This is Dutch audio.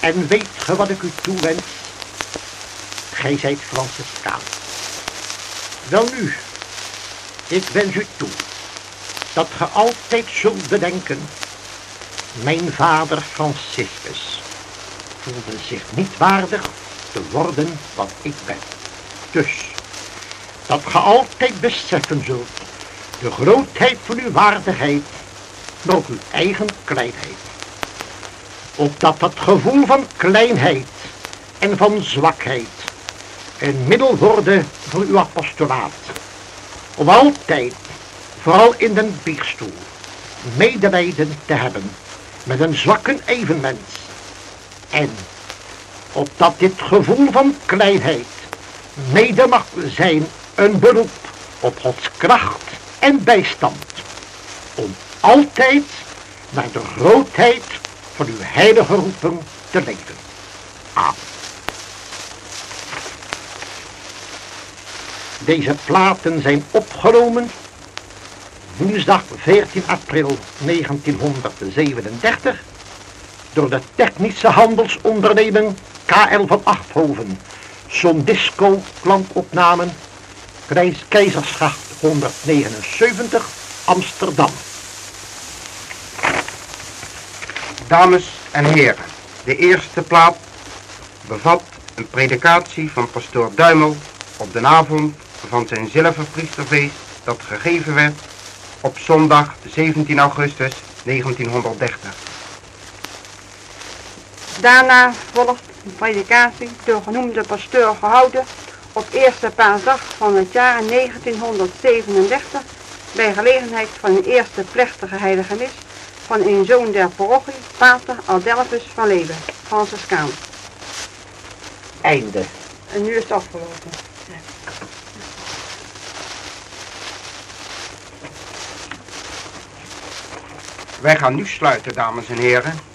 En weet ge wat ik u toewens? Gij zijt Franciscaan. Wel nu, ik wens u toe dat ge altijd zult bedenken, mijn vader Franciscus voelde zich niet waardig te worden wat ik ben. Dus, dat ge altijd beseffen zult de grootheid van uw waardigheid, maar ook uw eigen kleinheid. Opdat dat gevoel van kleinheid en van zwakheid een middel worden voor uw apostolaat. Om altijd, vooral in den biechtstoel, medelijden te hebben met een zwakke evenmens. En opdat dit gevoel van kleinheid mede mag zijn een beroep op Gods kracht en bijstand. Om altijd naar de grootheid van uw heilige roeping te leven. Amen. Deze platen zijn opgenomen woensdag 14 april 1937 door de technische handelsonderneming KL van Achthoven. Sondisco klankopnamen, Keizersgracht 179, Amsterdam. Dames en heren, de eerste plaat bevat een predikatie van pastoor Duimel op de avond van zijn zilverpriesterfeest dat gegeven werd op zondag 17 augustus 1930. Daarna volgt een predikatie door genoemde pastoor gehouden op eerste paasdag van het jaar 1937 bij gelegenheid van een eerste plechtige heilige mis van een zoon der parochie, pater Adelphus van Leeuwen, Franciscaan. Einde. En nu is het afgelopen. Wij gaan nu sluiten, dames en heren.